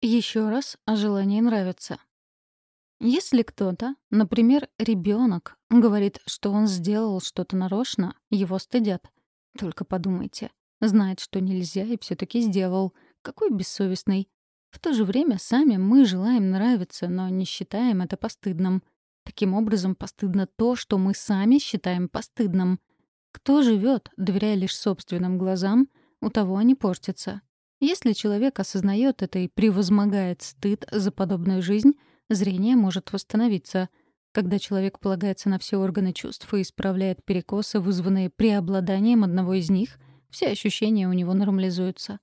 Еще раз о желании нравиться. Если кто-то, например, ребенок, говорит, что он сделал что-то нарочно, его стыдят. Только подумайте. Знает, что нельзя, и все таки сделал. Какой бессовестный. В то же время сами мы желаем нравиться, но не считаем это постыдным. Таким образом, постыдно то, что мы сами считаем постыдным. Кто живет, доверяя лишь собственным глазам, у того они портятся. Если человек осознает это и превозмогает стыд за подобную жизнь, зрение может восстановиться. Когда человек полагается на все органы чувств и исправляет перекосы, вызванные преобладанием одного из них, все ощущения у него нормализуются.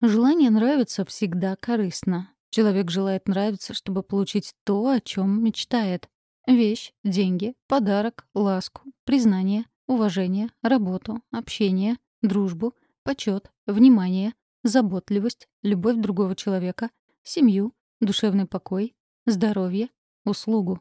Желание нравиться всегда корыстно. Человек желает нравиться, чтобы получить то, о чем мечтает. Вещь, деньги, подарок, ласку, признание, уважение, работу, общение, дружбу, почет, внимание, заботливость, любовь другого человека, семью, душевный покой, здоровье, услугу.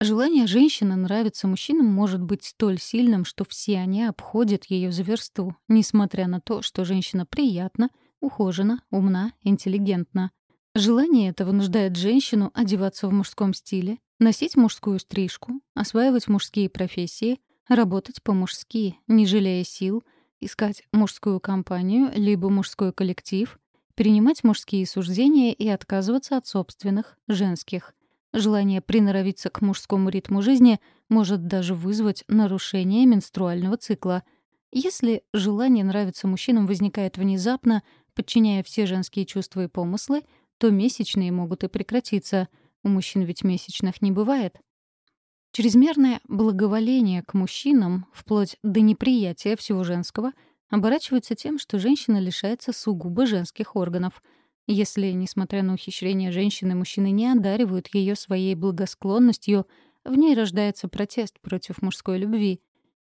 Желание женщины нравиться мужчинам может быть столь сильным, что все они обходят ее за версту, несмотря на то, что женщина приятна, ухожена, умна, интеллигентна. Желание это вынуждает женщину одеваться в мужском стиле, носить мужскую стрижку, осваивать мужские профессии, работать по-мужски, не жалея сил, искать мужскую компанию либо мужской коллектив, принимать мужские суждения и отказываться от собственных, женских. Желание приноровиться к мужскому ритму жизни может даже вызвать нарушение менструального цикла. Если желание нравиться мужчинам возникает внезапно, подчиняя все женские чувства и помыслы, то месячные могут и прекратиться. У мужчин ведь месячных не бывает. Чрезмерное благоволение к мужчинам, вплоть до неприятия всего женского, оборачивается тем, что женщина лишается сугубо женских органов. Если, несмотря на ухищрения женщины, мужчины не одаривают ее своей благосклонностью, в ней рождается протест против мужской любви.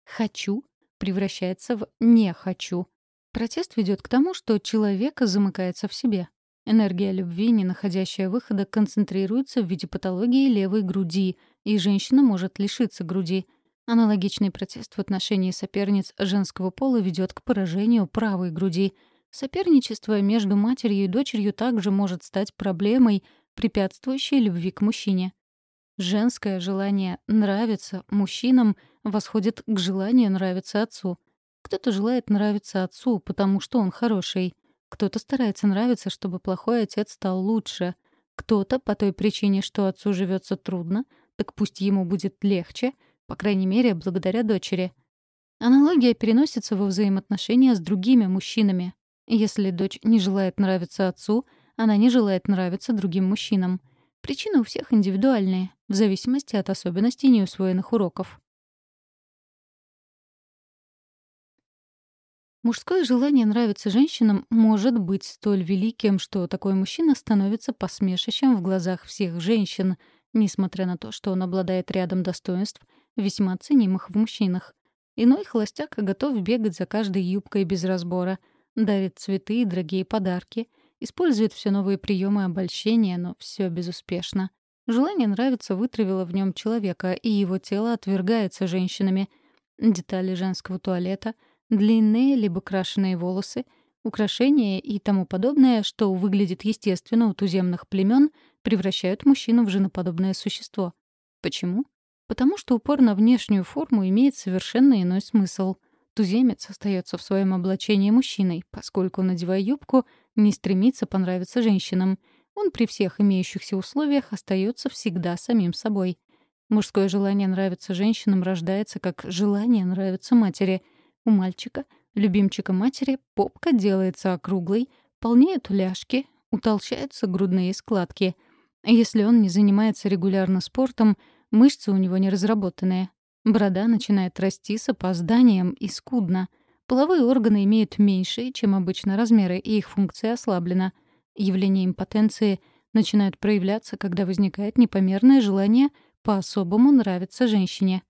«Хочу» превращается в «не хочу». Протест ведет к тому, что человек замыкается в себе. Энергия любви, не находящая выхода, концентрируется в виде патологии левой груди — и женщина может лишиться груди. Аналогичный протест в отношении соперниц женского пола ведет к поражению правой груди. Соперничество между матерью и дочерью также может стать проблемой, препятствующей любви к мужчине. Женское желание нравиться мужчинам восходит к желанию нравиться отцу. Кто-то желает нравиться отцу, потому что он хороший. Кто-то старается нравиться, чтобы плохой отец стал лучше. Кто-то по той причине, что отцу живется трудно, так пусть ему будет легче, по крайней мере, благодаря дочери. Аналогия переносится во взаимоотношения с другими мужчинами. Если дочь не желает нравиться отцу, она не желает нравиться другим мужчинам. Причины у всех индивидуальные, в зависимости от особенностей неусвоенных уроков. Мужское желание нравиться женщинам может быть столь великим, что такой мужчина становится посмешищем в глазах всех женщин — несмотря на то, что он обладает рядом достоинств, весьма ценимых в мужчинах. Иной холостяк готов бегать за каждой юбкой без разбора, дарит цветы и дорогие подарки, использует все новые приемы обольщения, но все безуспешно. Желание нравится вытравило в нем человека, и его тело отвергается женщинами. Детали женского туалета, длинные либо крашеные волосы, украшения и тому подобное, что выглядит естественно у туземных племен — превращают мужчину в женоподобное существо. Почему? Потому что упор на внешнюю форму имеет совершенно иной смысл. Туземец остается в своем облачении мужчиной, поскольку, надевая юбку, не стремится понравиться женщинам. Он при всех имеющихся условиях остается всегда самим собой. Мужское желание нравиться женщинам рождается как желание нравиться матери. У мальчика, любимчика матери, попка делается округлой, полнеют ляжки, утолщаются грудные складки — если он не занимается регулярно спортом, мышцы у него не разработанные. Борода начинает расти с опозданием и скудно. Половые органы имеют меньшие, чем обычно, размеры, и их функция ослаблена. Явление импотенции начинает проявляться, когда возникает непомерное желание по-особому нравиться женщине.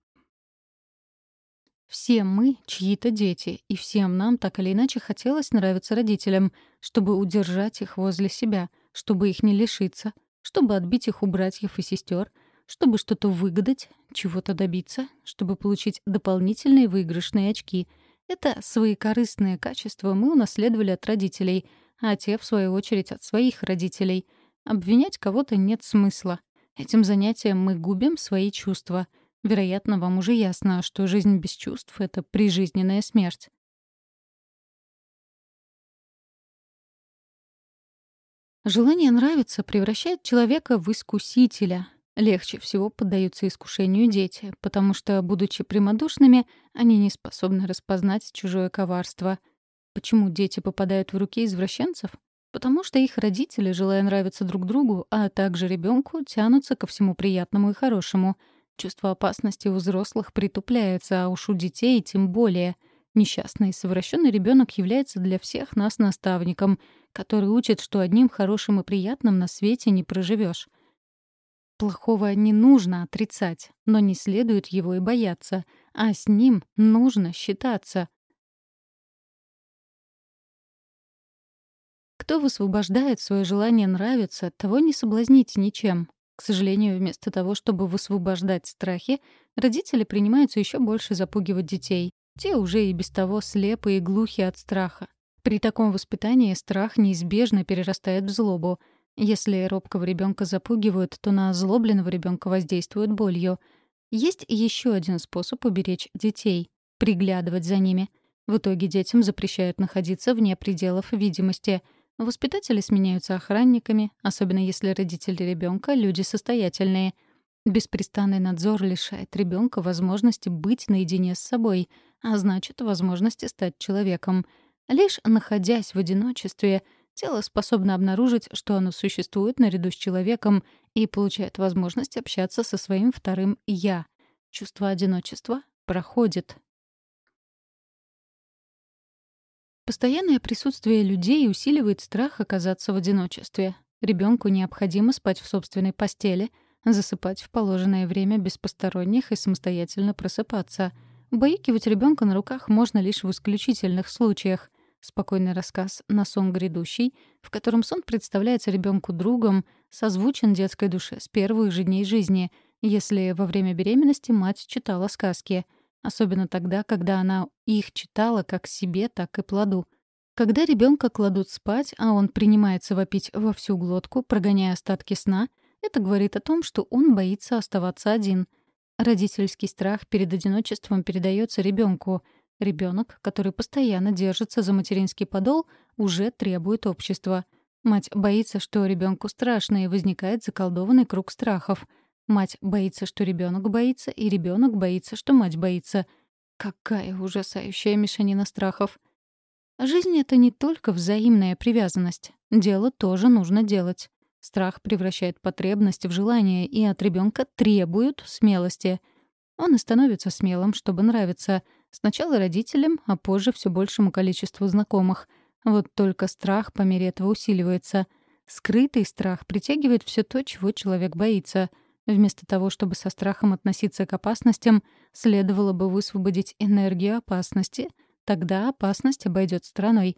Все мы — чьи-то дети, и всем нам так или иначе хотелось нравиться родителям, чтобы удержать их возле себя, чтобы их не лишиться — чтобы отбить их у братьев и сестер, чтобы что-то выгадать, чего-то добиться, чтобы получить дополнительные выигрышные очки. Это своекорыстные качества мы унаследовали от родителей, а те, в свою очередь, от своих родителей. Обвинять кого-то нет смысла. Этим занятием мы губим свои чувства. Вероятно, вам уже ясно, что жизнь без чувств — это прижизненная смерть. Желание нравиться превращает человека в искусителя. Легче всего поддаются искушению дети, потому что, будучи прямодушными, они не способны распознать чужое коварство. Почему дети попадают в руки извращенцев? Потому что их родители, желая нравиться друг другу, а также ребенку, тянутся ко всему приятному и хорошему. Чувство опасности у взрослых притупляется, а уж у детей тем более. Несчастный совращенный ребенок является для всех нас наставником — который учит, что одним хорошим и приятным на свете не проживешь. Плохого не нужно отрицать, но не следует его и бояться, а с ним нужно считаться. Кто высвобождает свое желание нравиться, того не соблазнить ничем. К сожалению, вместо того, чтобы высвобождать страхи, родители принимаются еще больше запугивать детей. Те уже и без того слепы и глухи от страха. При таком воспитании страх неизбежно перерастает в злобу. Если робкого ребенка запугивают, то на озлобленного ребенка воздействуют болью. Есть еще один способ уберечь детей — приглядывать за ними. В итоге детям запрещают находиться вне пределов видимости. Воспитатели сменяются охранниками, особенно если родители ребенка люди состоятельные. Беспрестанный надзор лишает ребенка возможности быть наедине с собой, а значит, возможности стать человеком — Лишь находясь в одиночестве, тело способно обнаружить, что оно существует наряду с человеком и получает возможность общаться со своим вторым «я». Чувство одиночества проходит. Постоянное присутствие людей усиливает страх оказаться в одиночестве. Ребенку необходимо спать в собственной постели, засыпать в положенное время без посторонних и самостоятельно просыпаться. Убаюкивать ребенка на руках можно лишь в исключительных случаях. Спокойный рассказ на сон грядущий, в котором сон представляется ребенку другом, созвучен детской душе с первых же дней жизни, если во время беременности мать читала сказки, особенно тогда, когда она их читала как себе, так и плоду. Когда ребенка кладут спать, а он принимается вопить во всю глотку, прогоняя остатки сна, это говорит о том, что он боится оставаться один. Родительский страх перед одиночеством передается ребенку — Ребенок, который постоянно держится за материнский подол, уже требует общества. Мать боится, что ребенку страшно, и возникает заколдованный круг страхов. Мать боится, что ребенок боится, и ребенок боится, что мать боится. Какая ужасающая мешанина страхов. Жизнь — это не только взаимная привязанность. Дело тоже нужно делать. Страх превращает потребность в желание, и от ребенка требуют смелости. Он и становится смелым, чтобы нравиться — Сначала родителям, а позже все большему количеству знакомых. Вот только страх по мере этого усиливается. Скрытый страх притягивает все то, чего человек боится. Вместо того, чтобы со страхом относиться к опасностям, следовало бы высвободить энергию опасности. Тогда опасность обойдет стороной.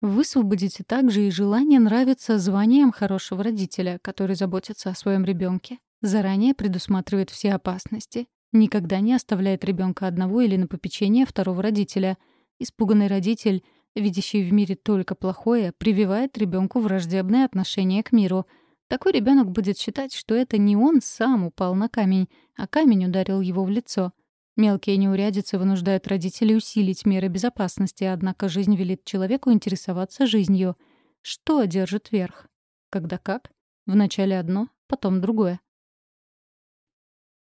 Высвободите также и желание нравиться званием хорошего родителя, который заботится о своем ребенке, заранее предусматривает все опасности, Никогда не оставляет ребенка одного или на попечение второго родителя. Испуганный родитель, видящий в мире только плохое, прививает ребенку враждебное отношение к миру. Такой ребенок будет считать, что это не он сам упал на камень, а камень ударил его в лицо. Мелкие неурядицы вынуждают родителей усилить меры безопасности, однако жизнь велит человеку интересоваться жизнью. Что одержит верх? Когда как? Вначале одно, потом другое.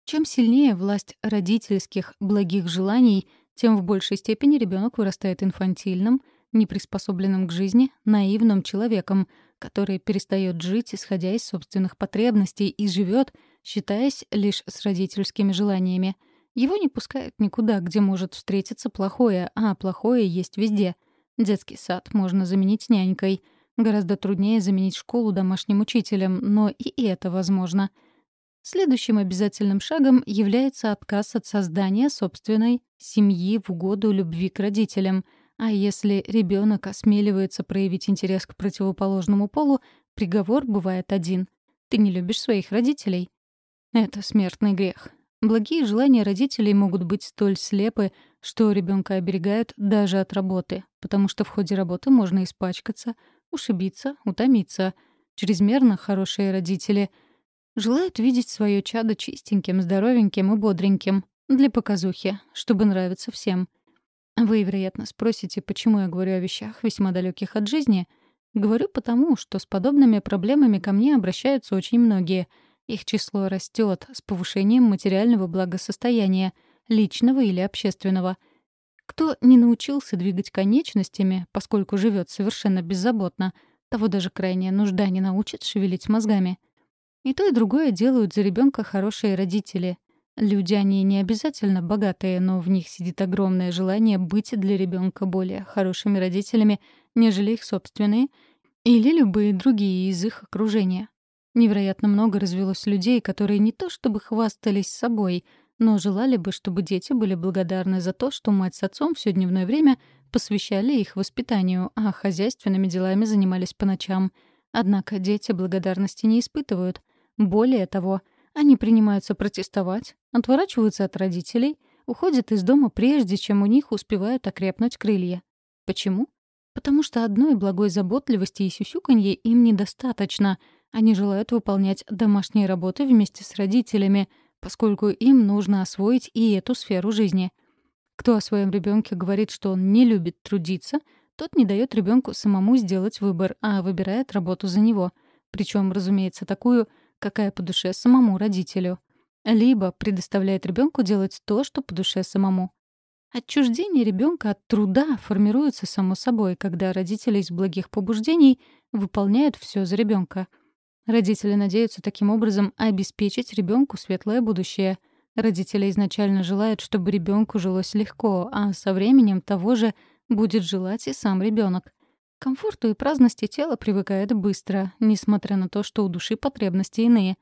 Чем сильнее власть родительских благих желаний, тем в большей степени ребенок вырастает инфантильным, неприспособленным к жизни, наивным человеком, который перестает жить, исходя из собственных потребностей, и живет, считаясь лишь с родительскими желаниями. Его не пускают никуда, где может встретиться плохое, а плохое есть везде. Детский сад можно заменить нянькой. Гораздо труднее заменить школу домашним учителем, но и это возможно — Следующим обязательным шагом является отказ от создания собственной семьи в угоду любви к родителям. А если ребенок осмеливается проявить интерес к противоположному полу, приговор бывает один. Ты не любишь своих родителей. Это смертный грех. Благие желания родителей могут быть столь слепы, что ребенка оберегают даже от работы, потому что в ходе работы можно испачкаться, ушибиться, утомиться. Чрезмерно хорошие родители желают видеть свое чадо чистеньким, здоровеньким и бодреньким, для показухи, чтобы нравиться всем. Вы, вероятно, спросите, почему я говорю о вещах, весьма далеких от жизни. Говорю потому, что с подобными проблемами ко мне обращаются очень многие. Их число растет с повышением материального благосостояния, личного или общественного. Кто не научился двигать конечностями, поскольку живет совершенно беззаботно, того даже крайняя нужда не научит шевелить мозгами. И то, и другое делают за ребенка хорошие родители. Люди, они не обязательно богатые, но в них сидит огромное желание быть для ребенка более хорошими родителями, нежели их собственные или любые другие из их окружения. Невероятно много развелось людей, которые не то чтобы хвастались собой, но желали бы, чтобы дети были благодарны за то, что мать с отцом все дневное время посвящали их воспитанию, а хозяйственными делами занимались по ночам. Однако дети благодарности не испытывают. Более того, они принимаются протестовать, отворачиваются от родителей, уходят из дома прежде, чем у них успевают окрепнуть крылья. Почему? Потому что одной благой заботливости и сюсюканье им недостаточно. Они желают выполнять домашние работы вместе с родителями, поскольку им нужно освоить и эту сферу жизни. Кто о своем ребенке говорит, что он не любит трудиться, тот не дает ребенку самому сделать выбор, а выбирает работу за него. Причем, разумеется, такую — какая по душе самому родителю. Либо предоставляет ребенку делать то, что по душе самому. Отчуждение ребенка от труда формируется само собой, когда родители из благих побуждений выполняют все за ребенка. Родители надеются таким образом обеспечить ребенку светлое будущее. Родители изначально желают, чтобы ребенку жилось легко, а со временем того же будет желать и сам ребенок. К комфорту и праздности тело привыкает быстро, несмотря на то, что у души потребности иные.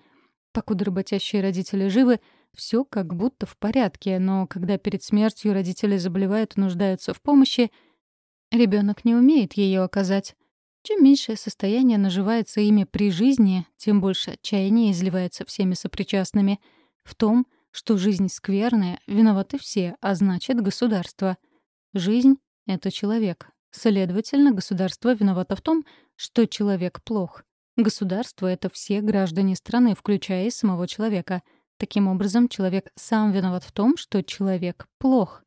Покуда работящие родители живы, все как будто в порядке, но когда перед смертью родители заболевают и нуждаются в помощи, ребенок не умеет ее оказать. Чем меньшее состояние наживается ими при жизни, тем больше отчаяния изливается всеми сопричастными. В том, что жизнь скверная, виноваты все, а значит, государство. Жизнь — это человек, Следовательно, государство виновато в том, что человек плох. Государство — это все граждане страны, включая и самого человека. Таким образом, человек сам виноват в том, что человек плох.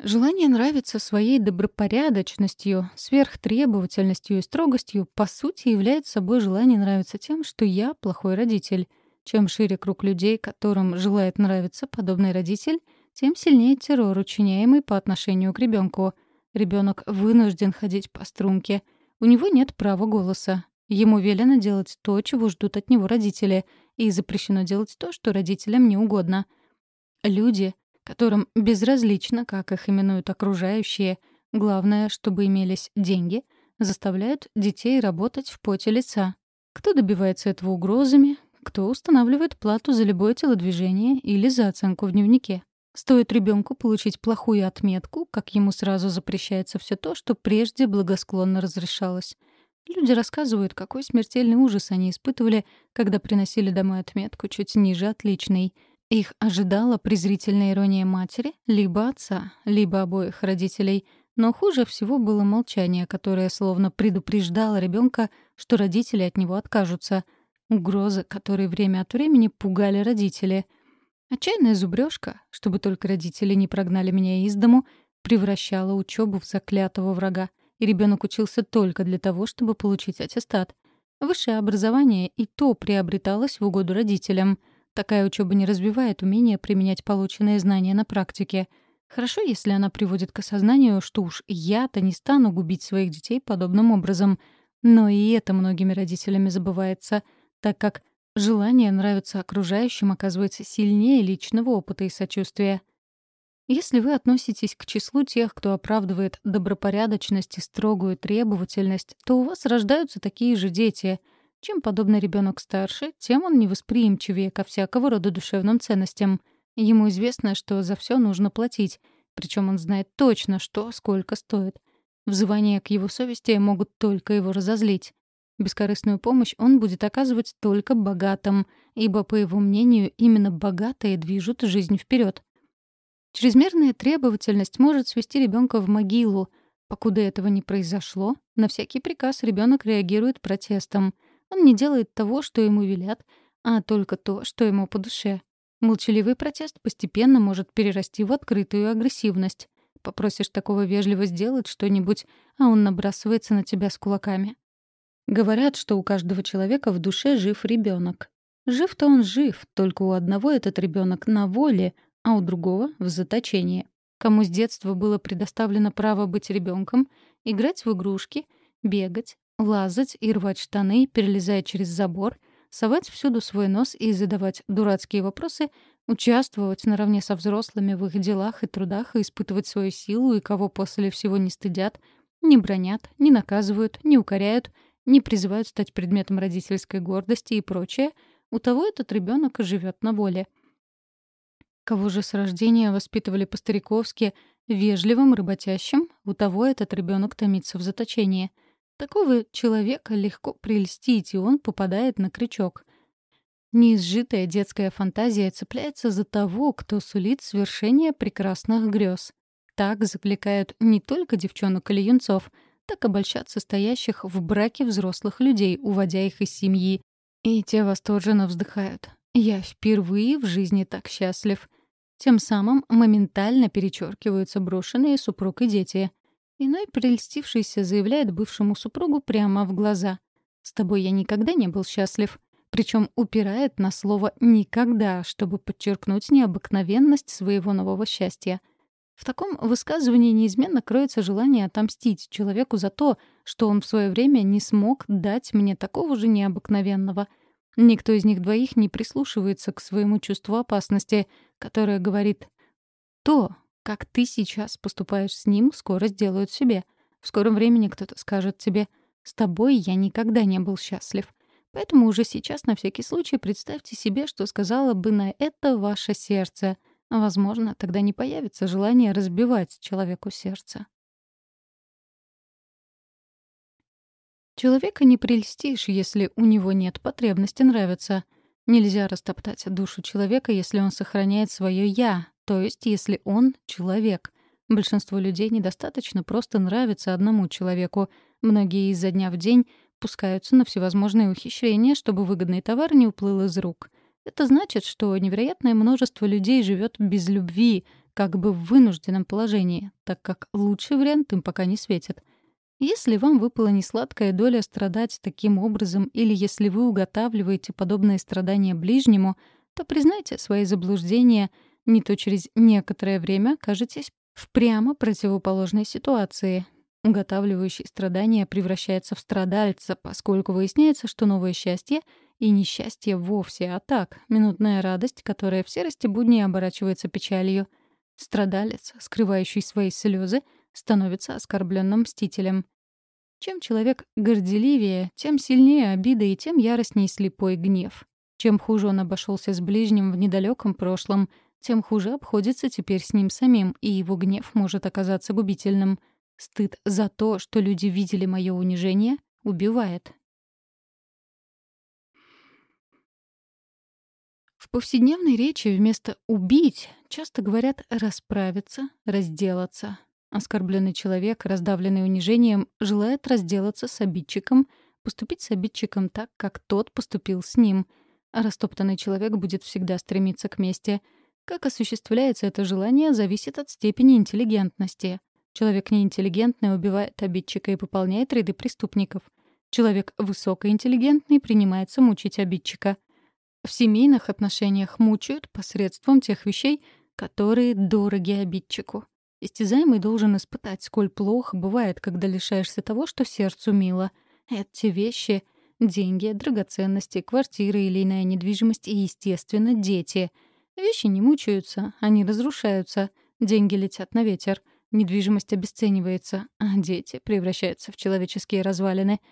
Желание нравиться своей добропорядочностью, сверхтребовательностью и строгостью по сути является собой желание нравиться тем, что я плохой родитель. Чем шире круг людей, которым желает нравиться подобный родитель — тем сильнее террор, учиняемый по отношению к ребенку. Ребенок вынужден ходить по струнке. У него нет права голоса. Ему велено делать то, чего ждут от него родители, и запрещено делать то, что родителям не угодно. Люди, которым безразлично, как их именуют окружающие, главное, чтобы имелись деньги, заставляют детей работать в поте лица. Кто добивается этого угрозами, кто устанавливает плату за любое телодвижение или за оценку в дневнике. Стоит ребенку получить плохую отметку, как ему сразу запрещается все то, что прежде благосклонно разрешалось. Люди рассказывают, какой смертельный ужас они испытывали, когда приносили домой отметку чуть ниже отличной. Их ожидала презрительная ирония матери, либо отца, либо обоих родителей. Но хуже всего было молчание, которое словно предупреждало ребенка, что родители от него откажутся. Угрозы, которые время от времени пугали родители — Отчаянная зубрёжка, чтобы только родители не прогнали меня из дому, превращала учебу в заклятого врага, и ребенок учился только для того, чтобы получить аттестат. Высшее образование и то приобреталось в угоду родителям. Такая учеба не развивает умение применять полученные знания на практике. Хорошо, если она приводит к осознанию, что уж я-то не стану губить своих детей подобным образом. Но и это многими родителями забывается, так как Желание нравиться окружающим оказывается сильнее личного опыта и сочувствия. Если вы относитесь к числу тех, кто оправдывает добропорядочность и строгую требовательность, то у вас рождаются такие же дети. Чем подобный ребенок старше, тем он невосприимчивее ко всякого рода душевным ценностям. Ему известно, что за все нужно платить, причем он знает точно, что сколько стоит. Взывания к его совести могут только его разозлить. Бескорыстную помощь он будет оказывать только богатым, ибо, по его мнению, именно богатые движут жизнь вперед. Чрезмерная требовательность может свести ребенка в могилу. Покуда этого не произошло, на всякий приказ ребенок реагирует протестом. Он не делает того, что ему велят, а только то, что ему по душе. Молчаливый протест постепенно может перерасти в открытую агрессивность. Попросишь такого вежливо сделать что-нибудь, а он набрасывается на тебя с кулаками. Говорят, что у каждого человека в душе жив ребенок. Жив-то он жив, только у одного этот ребенок на воле, а у другого — в заточении. Кому с детства было предоставлено право быть ребенком, играть в игрушки, бегать, лазать и рвать штаны, перелезая через забор, совать всюду свой нос и задавать дурацкие вопросы, участвовать наравне со взрослыми в их делах и трудах и испытывать свою силу и кого после всего не стыдят, не бронят, не наказывают, не укоряют — не призывают стать предметом родительской гордости и прочее, у того этот ребенок живет на воле. Кого же с рождения воспитывали по-стариковски вежливым, работящим, у того этот ребенок томится в заточении. Такого человека легко прельстить, и он попадает на крючок. Неизжитая детская фантазия цепляется за того, кто сулит свершение прекрасных грез. Так закликают не только девчонок или юнцов — так обольщать состоящих в браке взрослых людей, уводя их из семьи. И те восторженно вздыхают. «Я впервые в жизни так счастлив». Тем самым моментально перечеркиваются брошенные супруг и дети. Иной прельстившийся заявляет бывшему супругу прямо в глаза. «С тобой я никогда не был счастлив». Причем упирает на слово «никогда», чтобы подчеркнуть необыкновенность своего нового счастья — в таком высказывании неизменно кроется желание отомстить человеку за то, что он в свое время не смог дать мне такого же необыкновенного. Никто из них двоих не прислушивается к своему чувству опасности, которое говорит «То, как ты сейчас поступаешь с ним, скоро сделают себе. В скором времени кто-то скажет тебе «С тобой я никогда не был счастлив». Поэтому уже сейчас на всякий случай представьте себе, что сказала бы на это ваше сердце — Возможно, тогда не появится желание разбивать человеку сердце. Человека не прельстишь, если у него нет потребности нравиться. Нельзя растоптать душу человека, если он сохраняет свое «я», то есть если он — человек. Большинству людей недостаточно просто нравиться одному человеку. Многие изо дня в день пускаются на всевозможные ухищрения, чтобы выгодный товар не уплыл из рук. Это значит, что невероятное множество людей живет без любви, как бы в вынужденном положении, так как лучший вариант им пока не светит. Если вам выпала несладкая доля страдать таким образом, или если вы уготавливаете подобные страдания ближнему, то признайте свои заблуждения, не то через некоторое время окажетесь в прямо противоположной ситуации. Уготавливающий страдания превращается в страдальца, поскольку выясняется, что новое счастье — и несчастье вовсе, а так, минутная радость, которая в серости будни оборачивается печалью. Страдалец, скрывающий свои слезы, становится оскорбленным мстителем. Чем человек горделивее, тем сильнее обида и тем яростнее слепой гнев. Чем хуже он обошелся с ближним в недалеком прошлом, тем хуже обходится теперь с ним самим, и его гнев может оказаться губительным. Стыд за то, что люди видели мое унижение, убивает. В повседневной речи вместо «убить» часто говорят «расправиться», «разделаться». Оскорбленный человек, раздавленный унижением, желает разделаться с обидчиком, поступить с обидчиком так, как тот поступил с ним. А растоптанный человек будет всегда стремиться к мести. Как осуществляется это желание, зависит от степени интеллигентности. Человек неинтеллигентный убивает обидчика и пополняет ряды преступников. Человек высокоинтеллигентный принимается мучить обидчика — в семейных отношениях мучают посредством тех вещей, которые дороги обидчику. Истязаемый должен испытать, сколь плохо бывает, когда лишаешься того, что сердцу мило. Эти вещи — деньги, драгоценности, квартиры или иная недвижимость и, естественно, дети. Вещи не мучаются, они разрушаются. Деньги летят на ветер. Недвижимость обесценивается, а дети превращаются в человеческие развалины —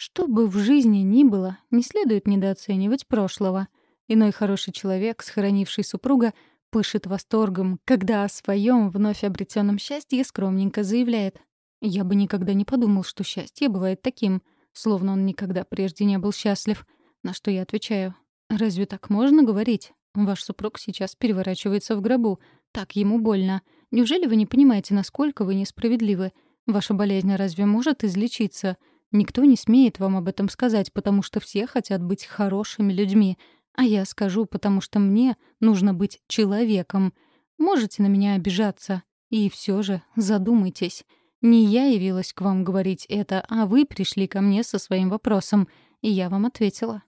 что бы в жизни ни было, не следует недооценивать прошлого. Иной хороший человек, схоронивший супруга, пышет восторгом, когда о своем вновь обретенном счастье скромненько заявляет. «Я бы никогда не подумал, что счастье бывает таким. словно он никогда прежде не был счастлив. На что я отвечаю. «Разве так можно говорить? Ваш супруг сейчас переворачивается в гробу. Так ему больно. Неужели вы не понимаете, насколько вы несправедливы? Ваша болезнь разве может излечиться? Никто не смеет вам об этом сказать, потому что все хотят быть хорошими людьми. А я скажу, потому что мне нужно быть человеком. Можете на меня обижаться. И все же задумайтесь. Не я явилась к вам говорить это, а вы пришли ко мне со своим вопросом. И я вам ответила.